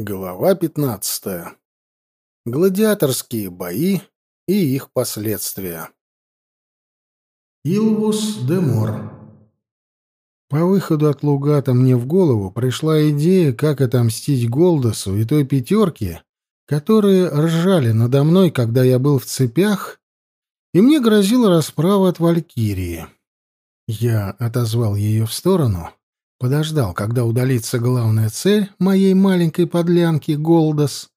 Глава 15. Гладиаторские бои и их последствия. Илвус Демор. По выходу от Лугата мне в голову пришла идея, как отомстить Голдосу и той пятерке, которые ржали надо мной, когда я был в цепях, и мне грозила расправа от Валькирии. Я отозвал ее в сторону — Подождал, когда удалится главная цель моей маленькой подлянки Голдос,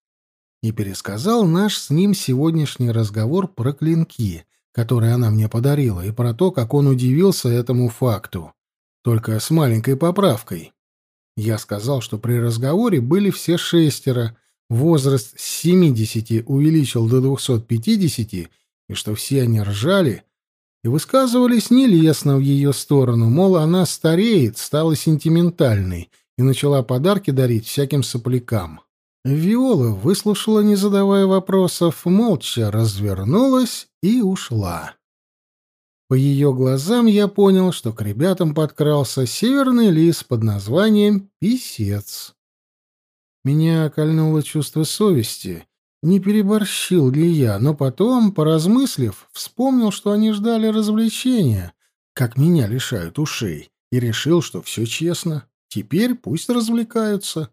и пересказал наш с ним сегодняшний разговор про клинки, которые она мне подарила, и про то, как он удивился этому факту. Только с маленькой поправкой. Я сказал, что при разговоре были все шестеро, возраст с 70 увеличил до 250, и что все они ржали, и высказывались нелестно в ее сторону, мол, она стареет, стала сентиментальной и начала подарки дарить всяким соплякам. Виола выслушала, не задавая вопросов, молча развернулась и ушла. По ее глазам я понял, что к ребятам подкрался северный лис под названием «Писец». Меня кольнуло чувство совести, не переборщил ли я, но потом, поразмыслив, вспомнил, что они ждали развлечения, как меня лишают ушей, и решил, что все честно. Теперь пусть развлекаются.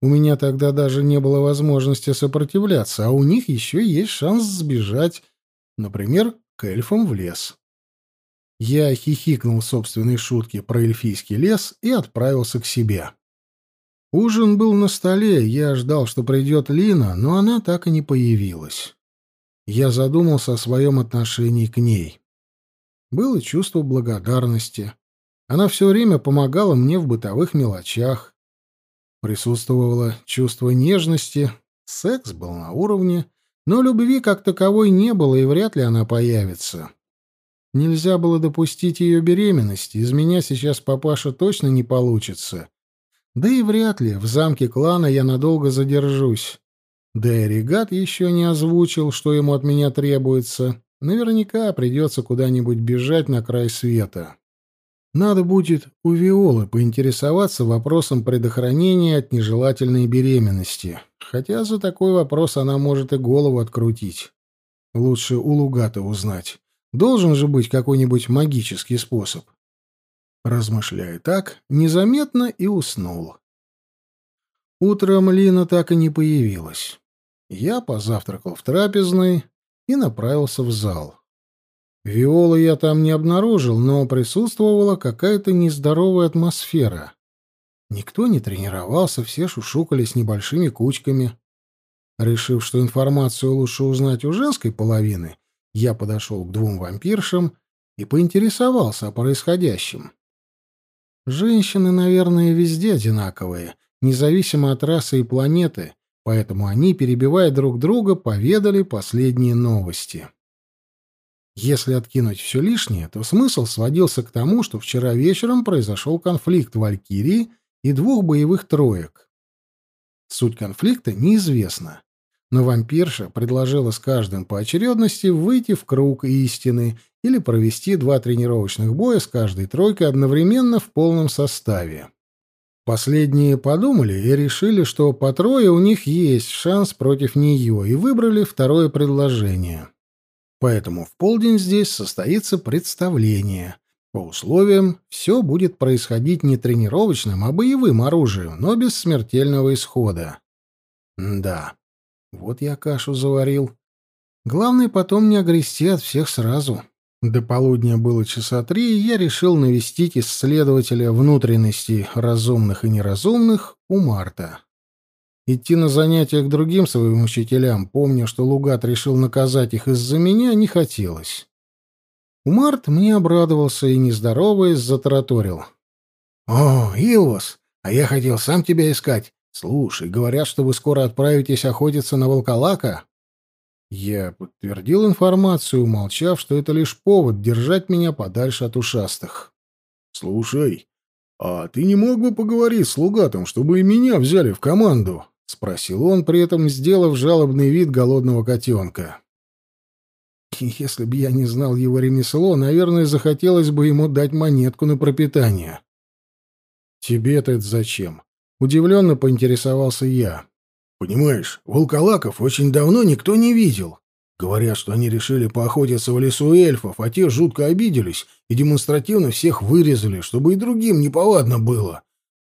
У меня тогда даже не было возможности сопротивляться, а у них еще есть шанс сбежать, например, к эльфам в лес. Я хихикнул собственной шутке про эльфийский лес и отправился к себе. Ужин был на столе, я ждал, что придет Лина, но она так и не появилась. Я задумался о своем отношении к ней. Было чувство благодарности. Она все время помогала мне в бытовых мелочах. Присутствовало чувство нежности, секс был на уровне, но любви как таковой не было и вряд ли она появится. Нельзя было допустить ее беременности, из меня сейчас папаша точно не получится. Да и вряд ли в замке клана я надолго задержусь. Да и Регат еще не озвучил, что ему от меня требуется. Наверняка придется куда-нибудь бежать на край света. Надо будет у Виолы поинтересоваться вопросом предохранения от нежелательной беременности. Хотя за такой вопрос она может и голову открутить. Лучше у Лугата узнать. Должен же быть какой-нибудь магический способ. Размышляя так, незаметно и уснул. Утром Лина так и не появилась. Я позавтракал в трапезной и направился в зал. Виолы я там не обнаружил, но присутствовала какая-то нездоровая атмосфера. Никто не тренировался, все шушукались небольшими кучками. Решив, что информацию лучше узнать у женской половины, я подошел к двум вампиршам и поинтересовался о происходящем. Женщины, наверное, везде одинаковые, независимо от расы и планеты, поэтому они, перебивая друг друга, поведали последние новости. Если откинуть все лишнее, то смысл сводился к тому, что вчера вечером произошел конфликт Валькирии и двух боевых троек. Суть конфликта неизвестна. но вампирша предложила с каждым по очередности выйти в круг истины или провести два тренировочных боя с каждой тройкой одновременно в полном составе. Последние подумали и решили, что по трое у них есть шанс против нее, и выбрали второе предложение. Поэтому в полдень здесь состоится представление. По условиям все будет происходить не тренировочным, а боевым оружием, Вот я кашу заварил. Главное, потом не огрести от всех сразу. До полудня было часа три, и я решил навестить исследователя внутренностей разумных и неразумных у Марта. Идти на занятия к другим своим учителям, помня, что Лугат решил наказать их из-за меня, не хотелось. У Март мне обрадовался и, не нездороваясь, затараторил. — О, Илвас, а я хотел сам тебя искать. «Слушай, говорят, что вы скоро отправитесь охотиться на волколака?» Я подтвердил информацию, умолчав, что это лишь повод держать меня подальше от ушастых. «Слушай, а ты не мог бы поговорить с Лугатом, чтобы и меня взяли в команду?» — спросил он, при этом сделав жалобный вид голодного котенка. «Если бы я не знал его ремесло, наверное, захотелось бы ему дать монетку на пропитание». «Тебе-то это зачем?» Удивленно поинтересовался я. «Понимаешь, волколаков очень давно никто не видел. Говорят, что они решили поохотиться в лесу эльфов, а те жутко обиделись и демонстративно всех вырезали, чтобы и другим неповадно было.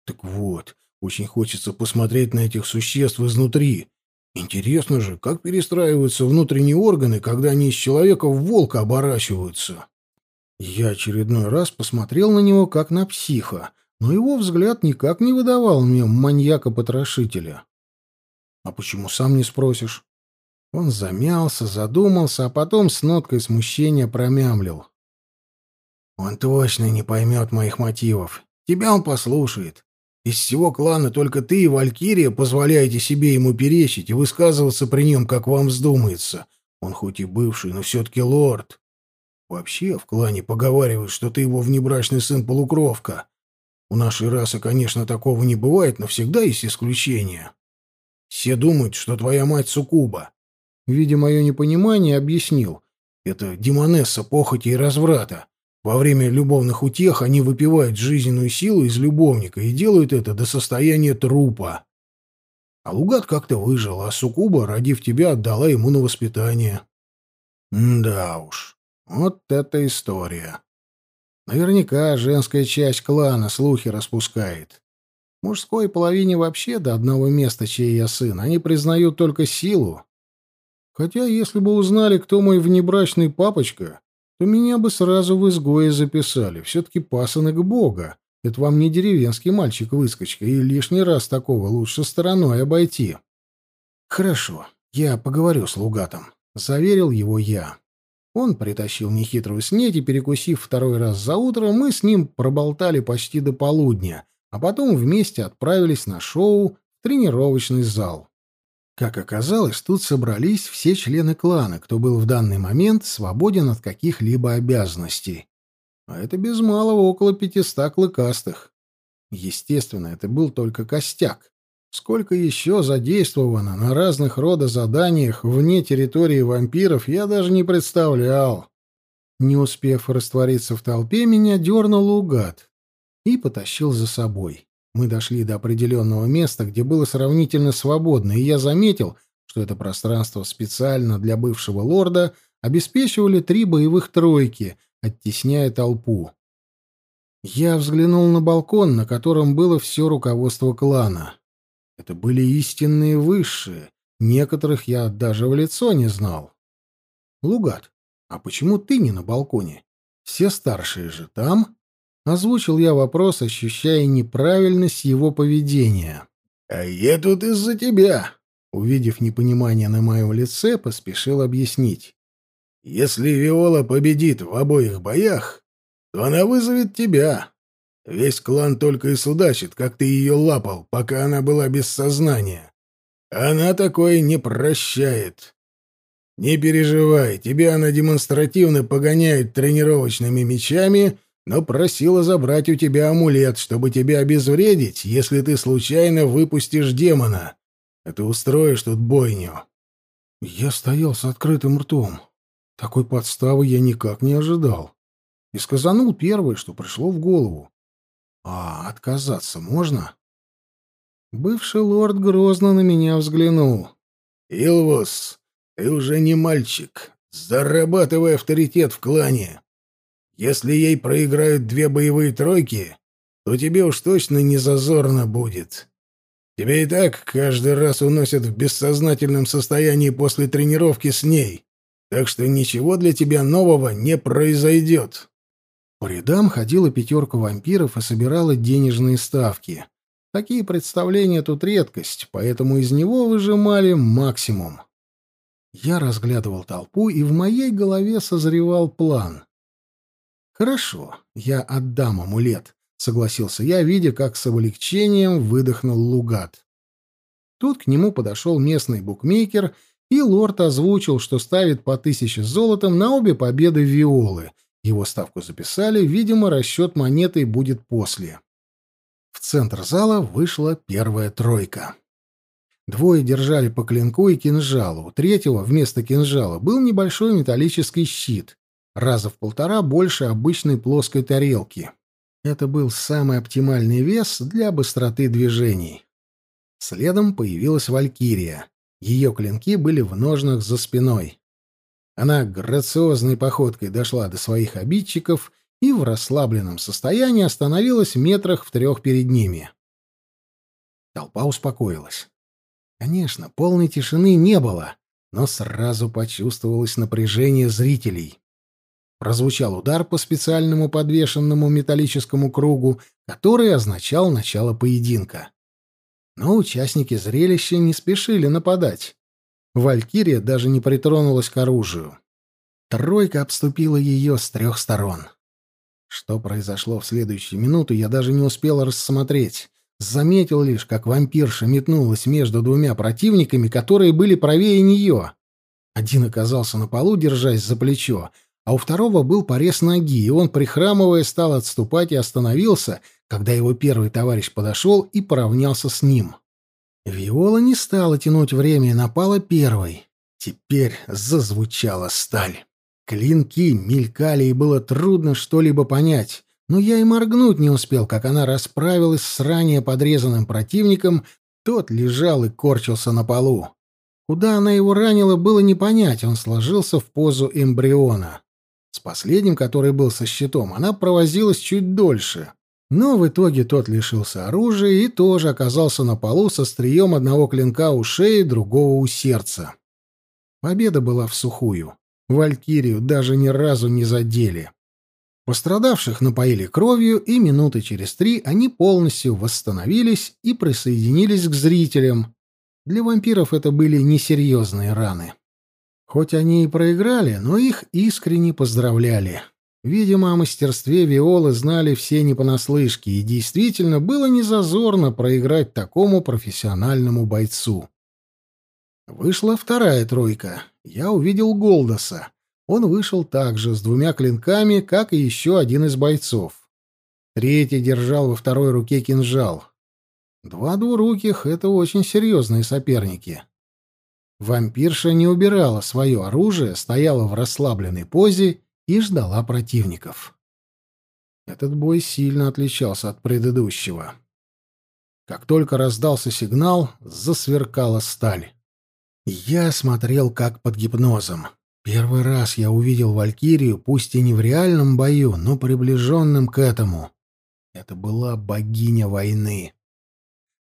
Так вот, очень хочется посмотреть на этих существ изнутри. Интересно же, как перестраиваются внутренние органы, когда они из человека в волка оборачиваются. Я очередной раз посмотрел на него, как на психа, но его взгляд никак не выдавал мне маньяка-потрошителя. «А почему сам не спросишь?» Он замялся, задумался, а потом с ноткой смущения промямлил. «Он точно не поймет моих мотивов. Тебя он послушает. Из всего клана только ты и Валькирия позволяете себе ему перечить и высказываться при нем, как вам вздумается. Он хоть и бывший, но все-таки лорд. Вообще в клане поговаривают, что ты его внебрачный сын полукровка. нашей расы, конечно, такого не бывает, но всегда есть исключения. Все думают, что твоя мать суккуба. Видя мое непонимание, объяснил. Это демонесса похоти и разврата. Во время любовных утех они выпивают жизненную силу из любовника и делают это до состояния трупа. А Наверняка женская часть клана слухи распускает. Мужской половине вообще до одного места, чей я сын. Они признают только силу. Хотя, если бы узнали, кто мой внебрачный папочка, то меня бы сразу в изгое записали. Все-таки пасынок бога. Это вам не деревенский мальчик-выскочка, и лишний раз такого лучше стороной обойти. Хорошо, я поговорю с Лугатом. Заверил его я. Он притащил нехитрую снеть и, перекусив второй раз за утро, мы с ним проболтали почти до полудня, а потом вместе отправились на шоу в тренировочный зал. Как оказалось, тут собрались все члены клана, кто был в данный момент свободен от каких-либо обязанностей. А это без малого около пятиста клыкастых. Естественно, это был только костяк. Сколько еще задействовано на разных рода заданиях вне территории вампиров, я даже не представлял. Не успев раствориться в толпе, меня дернул угад и потащил за собой. Мы дошли до определенного места, где было сравнительно свободно, и я заметил, что это пространство специально для бывшего лорда обеспечивали три боевых тройки, оттесняя толпу. Я взглянул на балкон, на котором было все руководство клана. Это были истинные высшие. Некоторых я даже в лицо не знал. «Лугат, а почему ты не на балконе? Все старшие же там?» Озвучил я вопрос, ощущая неправильность его поведения. «А я тут из-за тебя!» Увидев непонимание на моем лице, поспешил объяснить. «Если Виола победит в обоих боях, то она вызовет тебя. Весь клан только и судачит, как ты ее лапал, пока она была без сознания. Она такое не прощает. Не переживай, тебя она демонстративно погоняет тренировочными мечами, но просила забрать у тебя амулет, чтобы тебя обезвредить, если ты случайно выпустишь демона. Это а устроишь тут бойню. Я стоял с открытым ртом. Такой подставы я никак не ожидал. И сказанул первое, что пришло в голову. А, отказаться можно? Бывший лорд грозно на меня взглянул. «Илвус, ты уже не мальчик. Зарабатывай авторитет в клане. Если ей проиграют две боевые тройки, то тебе уж точно не зазорно будет. Тебя и так каждый раз уносят в бессознательном состоянии после тренировки с ней, так что ничего для тебя нового не произойдет». По рядам ходила пятерка вампиров и собирала денежные ставки. Такие представления тут редкость, поэтому из него выжимали максимум. Я разглядывал толпу, и в моей голове созревал план. «Хорошо, я отдам амулет», — согласился я, видя, как с облегчением выдохнул Лугат. Тут к нему подошел местный букмекер, и лорд озвучил, что ставит по тысяче золотом на обе победы Виолы — его ставку записали, видимо, расчет монетой будет после. В центр зала вышла первая тройка. Двое держали по клинку и кинжалу, у третьего вместо кинжала был небольшой металлический щит, раза в полтора больше обычной плоской тарелки. Это был самый оптимальный вес для быстроты движений. Следом появилась Валькирия. Ее клинки были в ножнах за спиной. Она грациозной походкой дошла до своих обидчиков и в расслабленном состоянии остановилась в метрах в трех перед ними. Толпа успокоилась. Конечно, полной тишины не было, но сразу почувствовалось напряжение зрителей. Прозвучал удар по специальному подвешенному металлическому кругу, который означал начало поединка. Но участники зрелища не спешили нападать. Валькирия даже не притронулась к оружию. Тройка обступила ее с трех сторон. Что произошло в следующую минуту, я даже не успел рассмотреть. Заметил лишь, как вампирша метнулась между двумя противниками, которые были правее нее. Один оказался на полу, держась за плечо, а у второго был порез ноги, и он, прихрамывая, стал отступать и остановился, когда его первый товарищ подошел и поравнялся с ним. Виола не стала тянуть время и напала первой. Теперь зазвучала сталь. Клинки мелькали, и было трудно что-либо понять. Но я и моргнуть не успел, как она расправилась с ранее подрезанным противником, тот лежал и корчился на полу. Куда она его ранила, было не понять, он сложился в позу эмбриона. С последним, который был со щитом, она провозилась чуть дольше но в итоге тот лишился оружия и тоже оказался на полу со стрием одного клинка у шеи, другого у сердца. Победа была в сухую. Валькирию даже ни разу не задели. Пострадавших напоили кровью, и минуты через три они полностью восстановились и присоединились к зрителям. Для вампиров это были несерьезные раны. Хоть они и проиграли, но их искренне поздравляли. Видимо, о мастерстве Виолы знали все не понаслышке, и действительно было незазорно проиграть такому профессиональному бойцу. Вышла вторая тройка. Я увидел Голдоса. Он вышел также с двумя клинками, как и еще один из бойцов. Третий держал во второй руке кинжал. Два двуруких — это очень серьезные соперники. Вампирша не убирала свое оружие, стояла в расслабленной позе и ждала противников. Этот бой сильно отличался от предыдущего. Как только раздался сигнал, засверкала сталь. Я смотрел как под гипнозом. Первый раз я увидел Валькирию, пусть и не в реальном бою, но приближенным к этому. Это была богиня войны.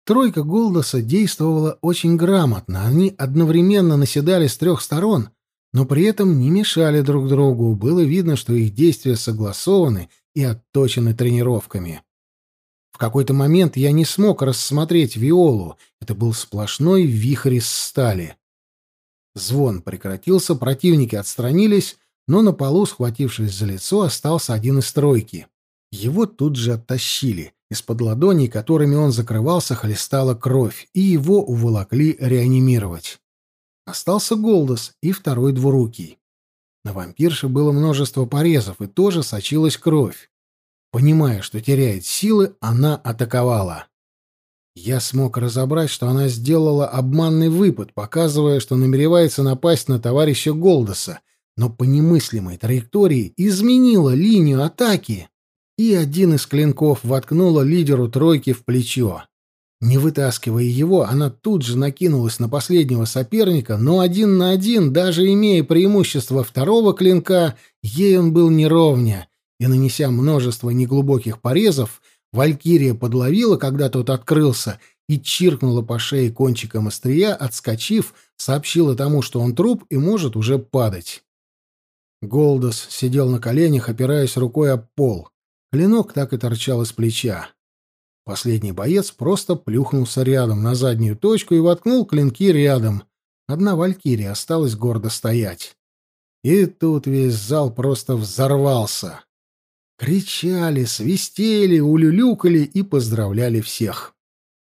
Тройка Голдоса действовала очень грамотно. Они одновременно наседали с трех сторон, но при этом не мешали друг другу, было видно, что их действия согласованы и отточены тренировками. В какой-то момент я не смог рассмотреть Виолу, это был сплошной вихрь из стали. Звон прекратился, противники отстранились, но на полу, схватившись за лицо, остался один из тройки. Его тут же оттащили. Из-под ладоней, которыми он закрывался, хлестала кровь, и его уволокли реанимировать. Остался Голдос и второй двурукий. На вампирше было множество порезов, и тоже сочилась кровь. Понимая, что теряет силы, она атаковала. Я смог разобрать, что она сделала обманный выпад, показывая, что намеревается напасть на товарища Голдоса, но по немыслимой траектории изменила линию атаки, и один из клинков воткнула лидеру тройки в плечо. Не вытаскивая его, она тут же накинулась на последнего соперника, но один на один, даже имея преимущество второго клинка, ей он был неровня, и, нанеся множество неглубоких порезов, Валькирия подловила, когда тот открылся, и чиркнула по шее кончиком острия, отскочив, сообщила тому, что он труп и может уже падать. Голдос сидел на коленях, опираясь рукой об пол. Клинок так и торчал из плеча. Последний боец просто плюхнулся рядом на заднюю точку и воткнул клинки рядом. Одна валькирия осталась гордо стоять. И тут весь зал просто взорвался. Кричали, свистели, улюлюкали и поздравляли всех.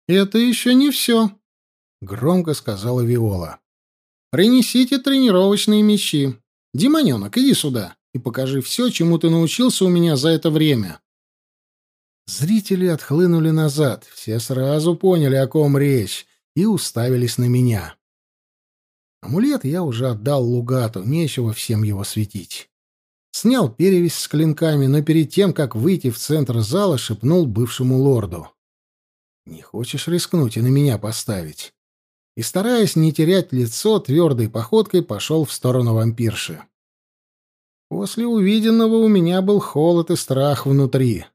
«Это еще не все», — громко сказала Виола. «Принесите тренировочные мечи. Демоненок, иди сюда и покажи все, чему ты научился у меня за это время». Зрители отхлынули назад, все сразу поняли, о ком речь, и уставились на меня. Амулет я уже отдал Лугату, нечего всем его светить. Снял перевязь с клинками, но перед тем, как выйти в центр зала, шепнул бывшему лорду. «Не хочешь рискнуть и на меня поставить?» И, стараясь не терять лицо, твердой походкой пошел в сторону вампирши. После увиденного у меня был холод и страх внутри.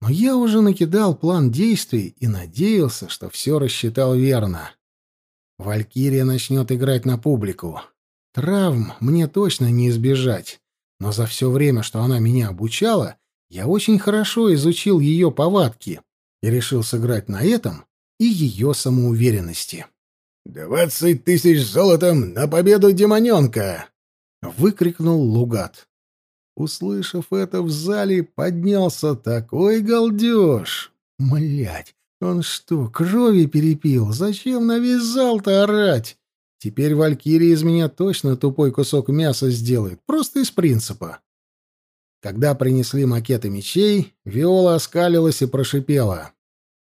Но я уже накидал план действий и надеялся, что все рассчитал верно. Валькирия начнет играть на публику. Травм мне точно не избежать. Но за все время, что она меня обучала, я очень хорошо изучил ее повадки и решил сыграть на этом и ее самоуверенности. «Двадцать тысяч золотом на победу демоненка!» — выкрикнул Лугат. Услышав это в зале, поднялся такой галдеж. Млять, он что, крови перепил? Зачем на весь зал-то орать? Теперь Валькирия из меня точно тупой кусок мяса сделает, просто из принципа. Когда принесли макеты мечей, Виола оскалилась и прошипела.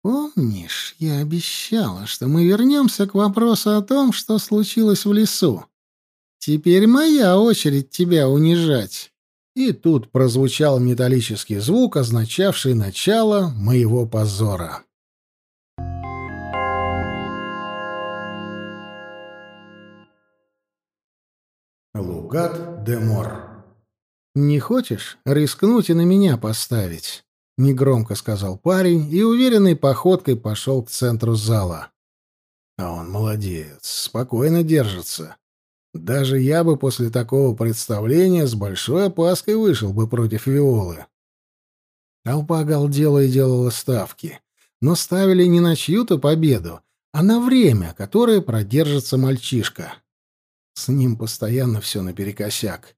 «Помнишь, я обещала, что мы вернемся к вопросу о том, что случилось в лесу? Теперь моя очередь тебя унижать» и тут прозвучал металлический звук, означавший начало моего позора. Лугат де Мор «Не хочешь рискнуть и на меня поставить?» — негромко сказал парень и уверенной походкой пошел к центру зала. «А он молодец, спокойно держится. Даже я бы после такого представления с большой опаской вышел бы против Виолы. Толпа галдела и делала ставки. Но ставили не на чью-то победу, а на время, которое продержится мальчишка. С ним постоянно все наперекосяк.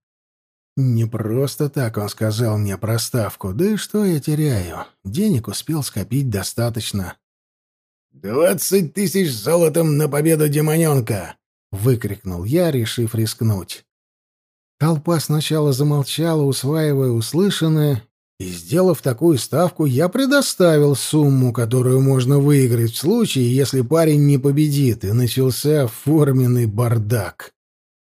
Не просто так он сказал мне про ставку. Да и что я теряю? Денег успел скопить достаточно. «Двадцать тысяч золотом на победу демоненка!» выкрикнул я, решив рискнуть. Толпа сначала замолчала, усваивая услышанное, и, сделав такую ставку, я предоставил сумму, которую можно выиграть в случае, если парень не победит, и начался форменный бардак.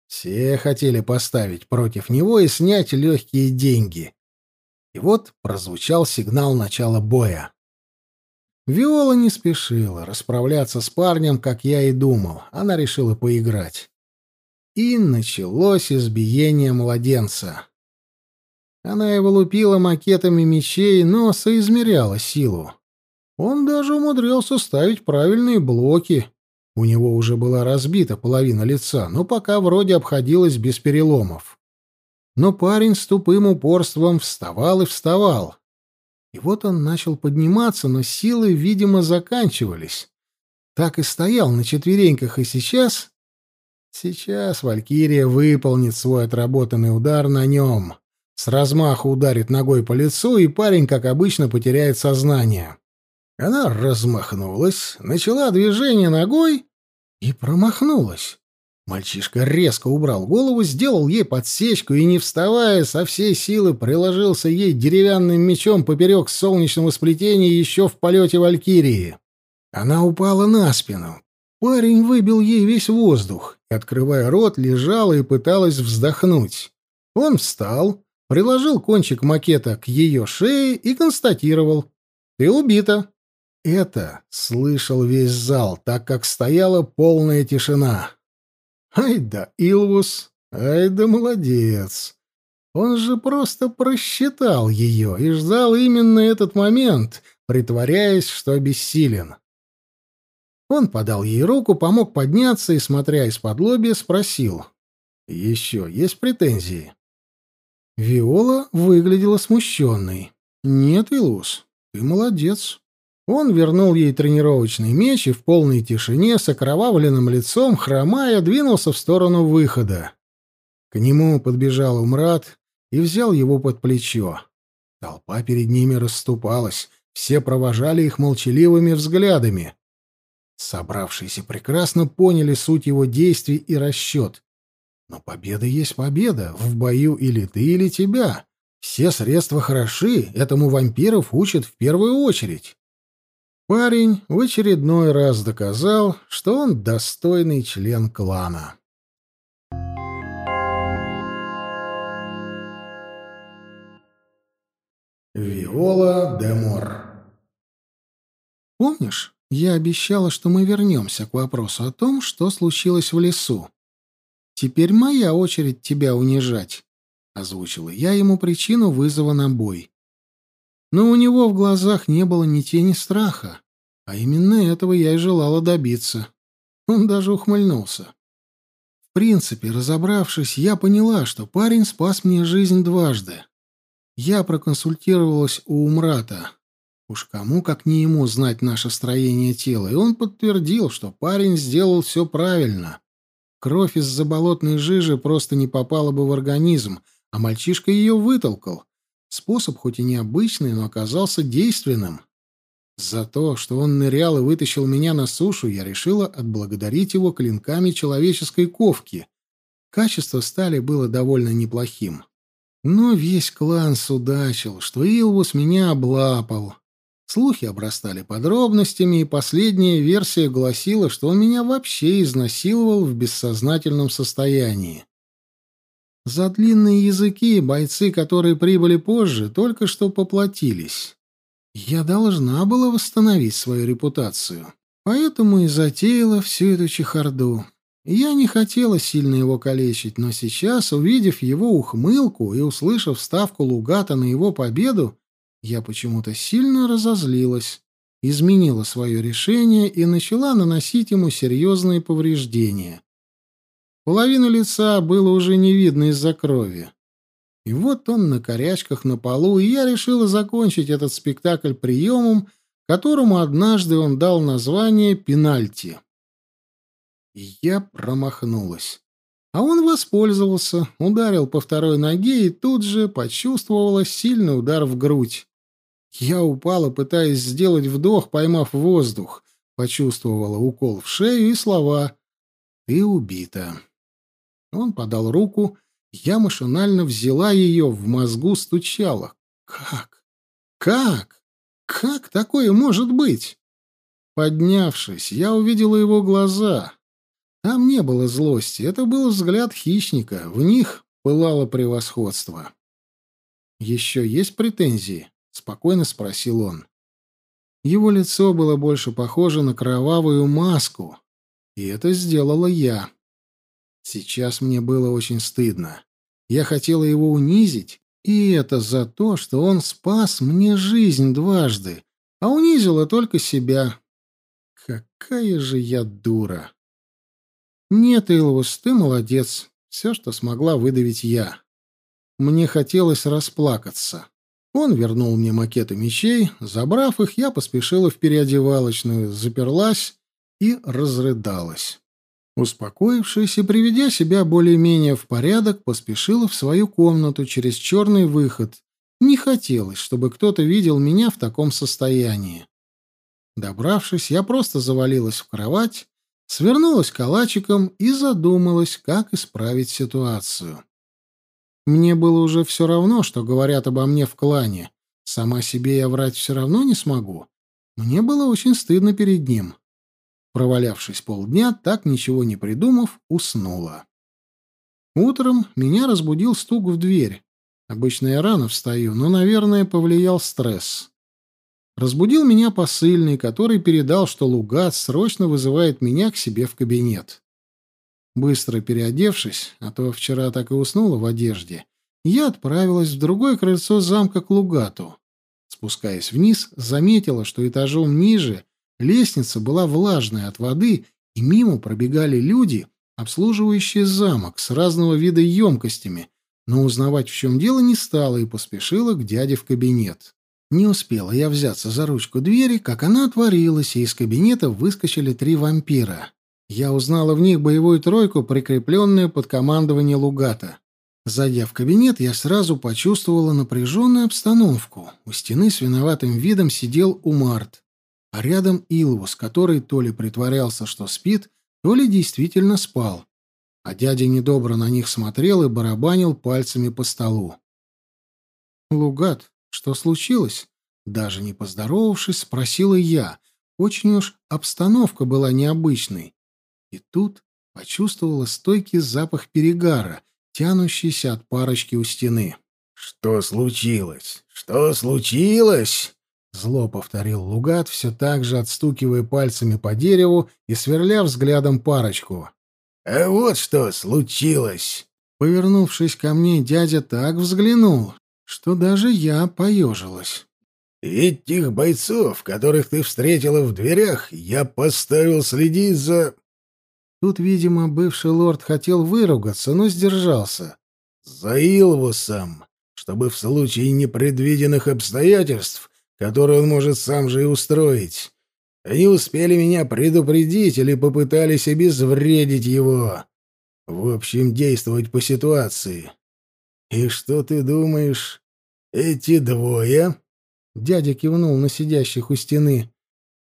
Все хотели поставить против него и снять легкие деньги. И вот прозвучал сигнал начала боя. Виола не спешила расправляться с парнем, как я и думал. Она решила поиграть. И началось избиение младенца. Она его лупила макетами мечей, но соизмеряла силу. Он даже умудрился ставить правильные блоки. У него уже была разбита половина лица, но пока вроде обходилось без переломов. Но парень с тупым упорством вставал и вставал. И вот он начал подниматься, но силы, видимо, заканчивались. Так и стоял на четвереньках, и сейчас... Сейчас Валькирия выполнит свой отработанный удар на нем. С размаху ударит ногой по лицу, и парень, как обычно, потеряет сознание. Она размахнулась, начала движение ногой и промахнулась. Мальчишка резко убрал голову, сделал ей подсечку и, не вставая, со всей силы приложился ей деревянным мечом поперек солнечного сплетения еще в полете Валькирии. Она упала на спину. Парень выбил ей весь воздух и, открывая рот, лежала и пыталась вздохнуть. Он встал, приложил кончик макета к ее шее и констатировал «Ты убита». Это слышал весь зал, так как стояла полная тишина. Ай да Илвус, ай да молодец. Он же просто просчитал ее и ждал именно этот момент, притворяясь, что обессилен. Он подал ей руку, помог подняться и, смотря из-под лобья, спросил. «Еще есть претензии?» Виола выглядела смущенной. «Нет, Илус, ты молодец. Он вернул ей тренировочный меч и в полной тишине с окровавленным лицом, хромая, двинулся в сторону выхода. К нему подбежал Умрат и взял его под плечо. Толпа перед ними расступалась, все провожали их молчаливыми взглядами. Собравшиеся прекрасно поняли суть его действий и расчет. Но победа есть победа, в бою или ты, или тебя. Все средства хороши, этому вампиров учат в первую очередь. Парень в очередной раз доказал, что он достойный член клана. Виола де Мор «Помнишь, я обещала, что мы вернемся к вопросу о том, что случилось в лесу? Теперь моя очередь тебя унижать», — озвучила я ему причину вызова на бой. Но у него в глазах не было ни тени страха, а именно этого я и желала добиться. Он даже ухмыльнулся. В принципе, разобравшись, я поняла, что парень спас мне жизнь дважды. Я проконсультировалась у Умрата. Уж кому, как не ему, знать наше строение тела, и он подтвердил, что парень сделал все правильно. Кровь из заболотной жижи просто не попала бы в организм, а мальчишка ее вытолкал, Способ хоть и необычный, но оказался действенным. За то, что он нырял и вытащил меня на сушу, я решила отблагодарить его клинками человеческой ковки. Качество стали было довольно неплохим. Но весь клан судачил, что Илвус меня облапал. Слухи обрастали подробностями, и последняя версия гласила, что он меня вообще изнасиловал в бессознательном состоянии. За длинные языки бойцы, которые прибыли позже, только что поплатились. Я должна была восстановить свою репутацию. Поэтому и затеяла всю эту чехарду. Я не хотела сильно его калечить, но сейчас, увидев его ухмылку и услышав ставку Лугата на его победу, я почему-то сильно разозлилась, изменила свое решение и начала наносить ему серьезные повреждения. Половину лица было уже не видно из-за крови. И вот он на корячках на полу, и я решила закончить этот спектакль приемом, которому однажды он дал название «пенальти». И я промахнулась. А он воспользовался, ударил по второй ноге и тут же почувствовала сильный удар в грудь. Я упала, пытаясь сделать вдох, поймав воздух. Почувствовала укол в шею и слова «Ты убита». Он подал руку. Я машинально взяла ее в мозгу стучала. Как? Как? Как такое может быть? Поднявшись, я увидела его глаза. Там не было злости, это был взгляд хищника, в них пылало превосходство. «Еще есть претензии?» — спокойно спросил он. Его лицо было больше похоже на кровавую маску, и это сделала я. Сейчас мне было очень стыдно. Я хотела его унизить, и это за то, что он спас мне жизнь дважды, а унизила только себя. Какая же я дура! Нет, Илвус, ты молодец. Все, что смогла выдавить я. Мне хотелось расплакаться. Он вернул мне макеты мечей. Забрав их, я поспешила в переодевалочную, заперлась и разрыдалась. Успокоившись и приведя себя более-менее в порядок, поспешила в свою комнату через черный выход. Не хотелось, чтобы кто-то видел меня в таком состоянии. Добравшись, я просто завалилась в кровать, свернулась калачиком и задумалась, как исправить ситуацию. Мне было уже все равно, что говорят обо мне в клане. Сама себе я врать все равно не смогу. Мне было очень стыдно перед ним провалявшись полдня, так ничего не придумав, уснула. Утром меня разбудил стук в дверь. Обычно я рано встаю, но, наверное, повлиял стресс. Разбудил меня посыльный, который передал, что Лугат срочно вызывает меня к себе в кабинет. Быстро переодевшись, а то вчера так и уснула в одежде, я отправилась в другое крыльцо замка к Лугату. Спускаясь вниз, заметила, что этажом ниже Лестница была влажная от воды, и мимо пробегали люди, обслуживающие замок с разного вида емкостями, но узнавать, в чем дело, не стала и поспешила к дяде в кабинет. Не успела я взяться за ручку двери, как она отворилась, и из кабинета выскочили три вампира. Я узнала в них боевую тройку, прикрепленную под командование Лугата. Зайдя в кабинет, я сразу почувствовала напряженную обстановку. У стены с виноватым видом сидел Умарт. а рядом Илвус, который то ли притворялся, что спит, то ли действительно спал. А дядя недобро на них смотрел и барабанил пальцами по столу. «Лугат, что случилось?» Даже не поздоровавшись, спросила я. Очень уж обстановка была необычной. И тут почувствовала стойкий запах перегара, тянущийся Зло повторил Лугат, все так же отстукивая пальцами по дереву и сверляв взглядом парочку. «А вот что случилось!» Повернувшись ко мне, дядя так взглянул, что даже я поежилась. «Ведь тех бойцов, которых ты встретила в дверях, я поставил следить за...» Тут, видимо, бывший лорд хотел выругаться, но сдержался. «За Илвусом, чтобы в случае непредвиденных обстоятельств который он может сам же и устроить. Они успели меня предупредить или попытались обезвредить его. В общем, действовать по ситуации. И что ты думаешь, эти двое? Дядя кивнул на сидящих у стены.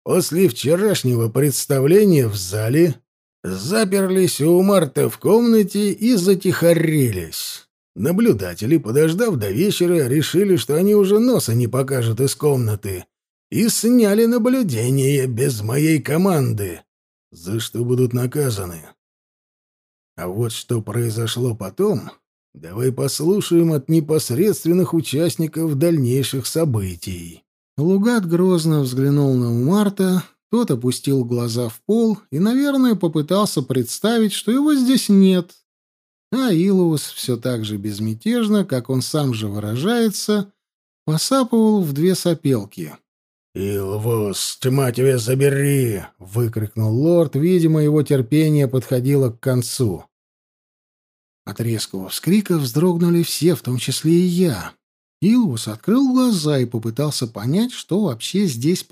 После вчерашнего представления в зале заперлись у Марта в комнате и затихарились. Наблюдатели, подождав до вечера, решили, что они уже носа не покажут из комнаты, и сняли наблюдение без моей команды, за что будут наказаны. А вот что произошло потом, давай послушаем от непосредственных участников дальнейших событий. Лугат грозно взглянул на Умарта, тот опустил глаза в пол и, наверное, попытался представить, что его здесь нет, А Илоус все так же безмятежно, как он сам же выражается, посапывал в две сопелки. «Илвус, тьма тебя забери!» — выкрикнул лорд. Видимо, его терпение подходило к концу. От резкого вскрика вздрогнули все, в том числе и я. Илвус открыл глаза и попытался понять, что вообще здесь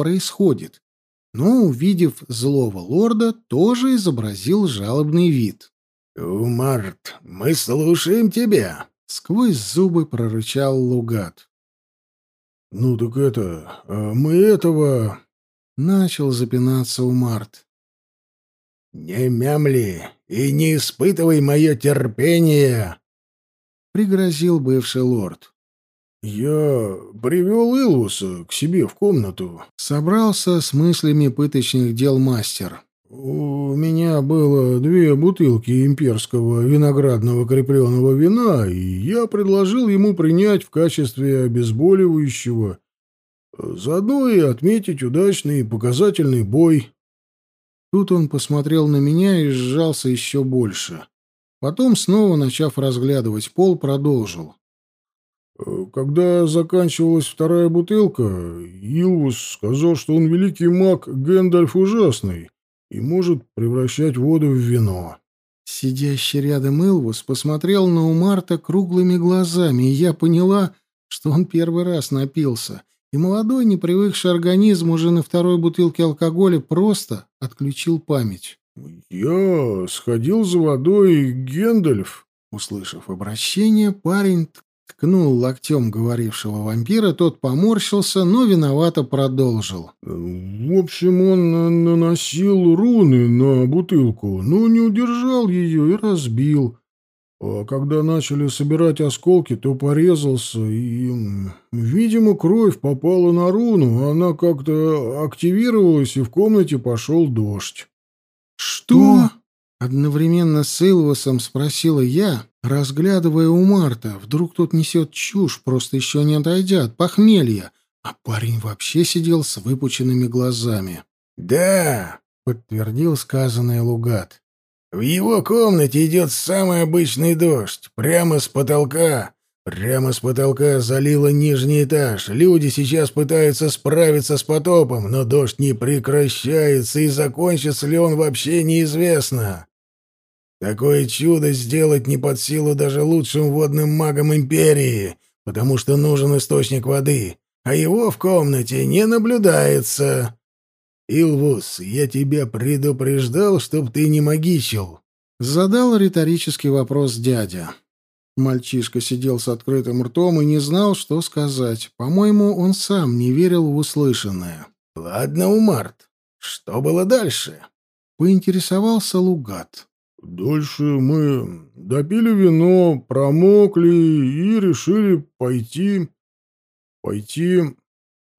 Умарт, мы слушаем тебя!» — сквозь зубы прорычал Лугат. «Ну так это... А мы этого...» — начал запинаться Умарт. «Не мямли и не испытывай мое терпение!» — пригрозил бывший лорд. «Я привел Илвуса к себе в комнату», — собрался с мыслями пыточных дел мастер. «У меня было две бутылки имперского виноградного крепленого вина, и я предложил ему принять в качестве обезболивающего, заодно и отметить удачный и показательный бой». Тут он посмотрел на меня и сжался еще больше. Потом, снова начав разглядывать пол, продолжил. Когда заканчивалась вторая бутылка, Илвус сказал, что он великий маг Гэндальф Ужасный, и может превращать воду в вино. Сидящий рядом Илвус посмотрел на Умарта круглыми глазами, и я поняла, что он первый раз напился, и молодой, непривыкший организм уже на второй бутылке алкоголя просто отключил память. «Я сходил за водой, Гендальф», — услышав обращение, парень ткнул локтем говорившего вампира, тот поморщился, но виновато продолжил. «В общем, он наносил руны на бутылку, но не удержал ее и разбил. А когда начали собирать осколки, то порезался, и, видимо, кровь попала на руну, она как-то активировалась, и в комнате пошел дождь». «Что?» — одновременно с Илвасом спросила я, разглядывая у Марта, Вдруг тот несет чушь, просто еще не отойдя от похмелья. А парень вообще сидел с выпученными глазами. «Да!» — подтвердил сказанное Лугат. «В его комнате идет самый обычный дождь. Прямо с потолка. Прямо с потолка залило нижний этаж. Люди сейчас пытаются справиться с потопом, но дождь не прекращается, и закончится ли он вообще неизвестно. Такое чудо сделать не под силу даже лучшим водным магам империи, потому что нужен источник воды, а его в комнате не наблюдается. Илвус, я тебя предупреждал, чтоб ты не магичил. Задал риторический вопрос дядя. Мальчишка сидел с открытым ртом и не знал, что сказать. По-моему, он сам не верил в услышанное. «Ладно, Умарт, что было дальше?» — поинтересовался Лугат. Дольше мы допили вино, промокли и решили пойти... Пойти...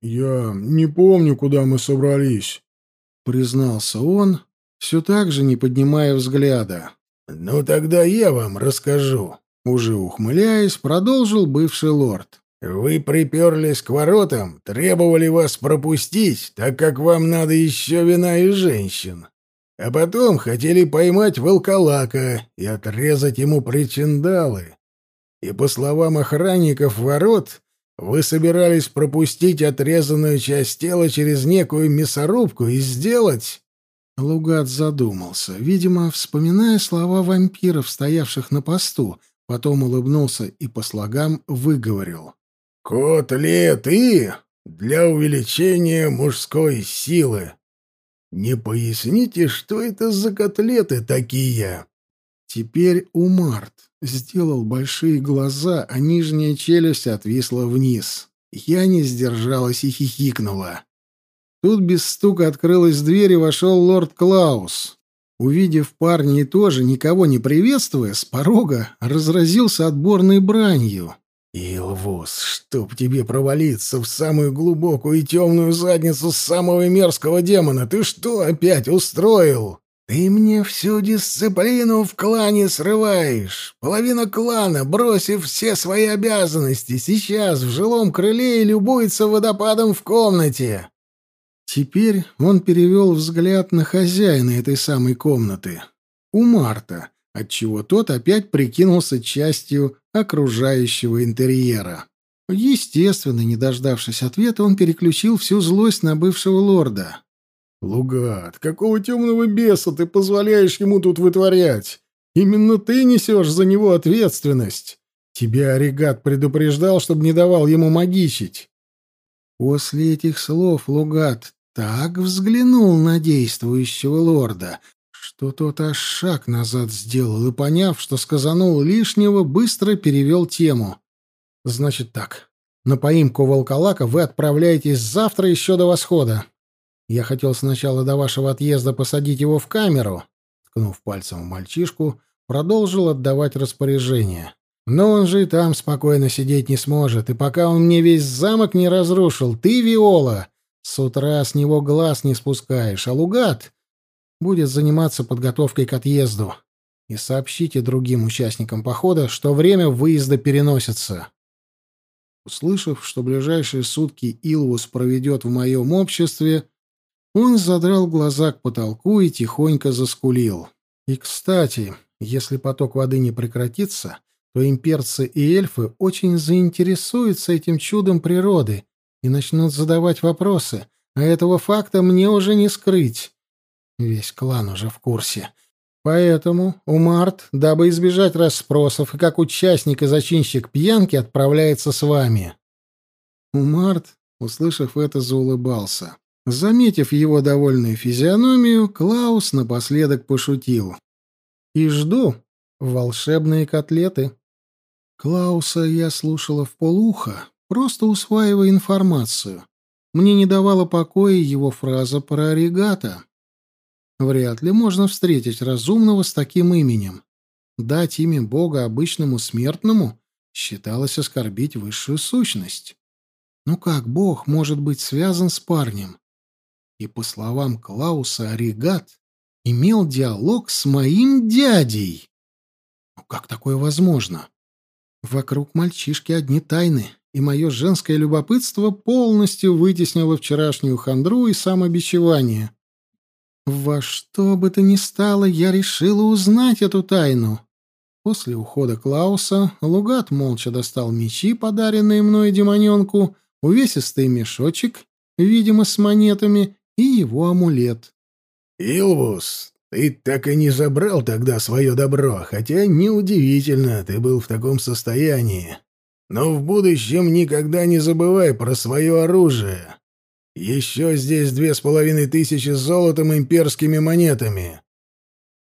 Я не помню, куда мы собрались, — признался он, все так же не поднимая взгляда. — Ну тогда я вам расскажу, — уже ухмыляясь, продолжил бывший лорд. — Вы приперлись к воротам, требовали вас пропустить, так как вам надо еще вина и женщин. А потом хотели поймать волколака и отрезать ему причиндалы. И, по словам охранников ворот, вы собирались пропустить отрезанную часть тела через некую мясорубку и сделать... Лугат задумался, видимо, вспоминая слова вампиров, стоявших на посту, потом улыбнулся и по слогам выговорил. «Котлеты для увеличения мужской силы». Не поясните, что это за котлеты такие? Теперь Умарт сделал большие глаза, а нижняя челюсть отвисла вниз. Я не сдержалась и хихикнула. Тут без стука открылась дверь и вошел лорд Клаус. Увидев парня и тоже, никого не приветствуя, с порога разразился отборной бранью. «Илвус, чтоб тебе провалиться в самую глубокую и темную задницу самого мерзкого демона, ты что опять устроил? Ты мне всю дисциплину в клане срываешь. Половина клана, бросив все свои обязанности, сейчас в жилом крыле и любуется водопадом в комнате». Теперь он перевел взгляд на хозяина этой самой комнаты, у Марта, отчего тот опять прикинулся частью окружающего интерьера. Естественно, не дождавшись ответа, он переключил всю злость на бывшего лорда. «Лугат, какого темного беса ты позволяешь ему тут вытворять? Именно ты несешь за него ответственность. Тебя Оригат предупреждал, чтобы не давал ему магичить». После этих слов Лугат так взглянул на действующего лорда, что тот аж шаг назад сделал и, поняв, что сказанул лишнего, быстро перевел тему. «Значит так, на поимку волколака вы отправляетесь завтра еще до восхода. Я хотел сначала до вашего отъезда посадить его в камеру», ткнув пальцем в мальчишку, продолжил отдавать распоряжение. «Но он же и там спокойно сидеть не сможет, и пока он мне весь будет заниматься подготовкой к отъезду. И сообщите другим участникам похода, что время выезда переносится. Услышав, что ближайшие сутки Илвус проведет в моем обществе, он задрал глаза к потолку и тихонько заскулил. И, кстати, если поток воды не прекратится, то имперцы и эльфы очень заинтересуются этим чудом природы и начнут задавать вопросы, а этого факта мне уже не скрыть. Весь клан уже в курсе. Поэтому Умарт, дабы избежать расспросов, и как участник и зачинщик пьянки отправляется с вами. Умарт, услышав это, заулыбался. Заметив его довольную физиономию, Клаус напоследок пошутил. «И жду волшебные котлеты». Клауса я слушала в полухо, просто усваивая информацию. Мне не давала покоя его фраза про регата. Вряд ли можно встретить разумного с таким именем. Дать имя Бога обычному смертному считалось оскорбить высшую сущность. Но ну как Бог может быть связан с парнем? И, по словам Клауса, Ригат имел диалог с моим дядей. Ну как такое возможно? Вокруг мальчишки одни тайны, и мое женское любопытство полностью вытеснило вчерашнюю хандру и самобичевание. Во что бы то ни стало, я решила узнать эту тайну. После ухода Клауса Лугат молча достал мечи, подаренные мной демоненку, увесистый мешочек, видимо, с Еще здесь две с половиной тысячи с золотом и имперскими монетами.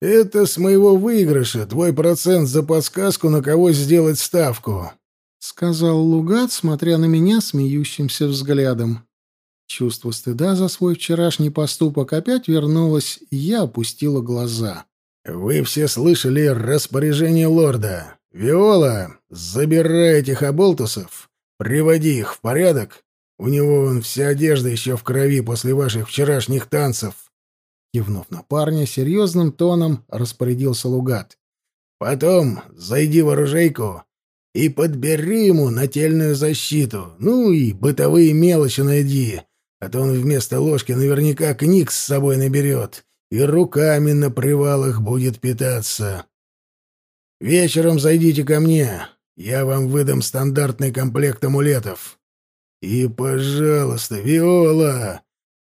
Это с моего выигрыша, твой процент за подсказку, на кого сделать ставку», — сказал Лугат, смотря на меня смеющимся взглядом. Чувство стыда за свой вчерашний поступок опять вернулось, и я опустила глаза. «Вы все слышали распоряжение лорда. Виола, забирай этих оболтусов, приводи их в порядок у него вон вся одежда еще в крови после ваших вчерашних танцев. Кивнув на парня, серьезным тоном распорядился Лугат. Потом зайди в оружейку и подбери ему нательную защиту, ну и бытовые мелочи найди, а то он вместо ложки наверняка книг с собой наберет и руками на привалах будет питаться. Вечером зайдите ко мне, я вам выдам стандартный комплект амулетов. И, пожалуйста, Виола,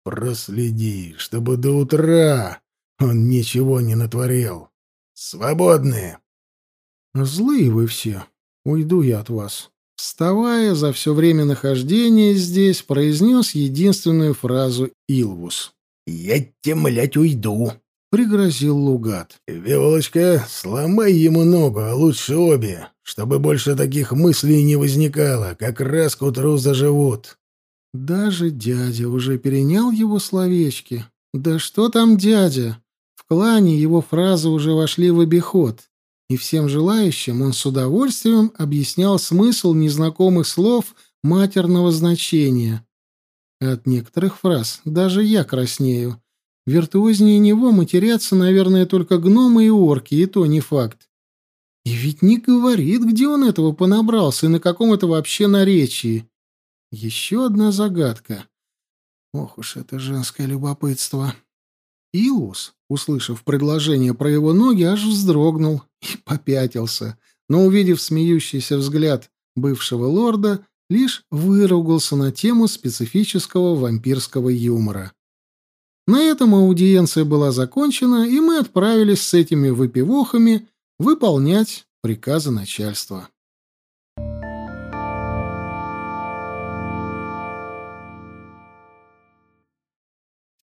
проследи, чтобы до утра он ничего не натворил. Свободные. Злые вы все. Уйду я от вас. Вставая за все время нахождения здесь, произнес единственную фразу Илвус. «Я млять уйду», — пригрозил Лугат. «Виолочка, сломай ему ногу, а лучше обе чтобы больше таких мыслей не возникало, как раз к утру заживут. Даже дядя уже перенял его словечки. Да что там дядя? В клане его фразы уже вошли в обиход, и всем желающим он с удовольствием объяснял смысл незнакомых слов матерного значения. От некоторых фраз даже я краснею. Виртуознее него матерятся, наверное, только гномы и орки, и то не факт. И ведь не говорит, где он этого понабрался и на каком это вообще наречии. Еще одна загадка. Ох уж это женское любопытство. Илус, услышав предложение про его ноги, аж вздрогнул и попятился, но, увидев смеющийся взгляд бывшего лорда, лишь выругался на тему специфического вампирского юмора. На этом аудиенция была закончена, и мы отправились с этими выпивохами — выполнять приказы начальства.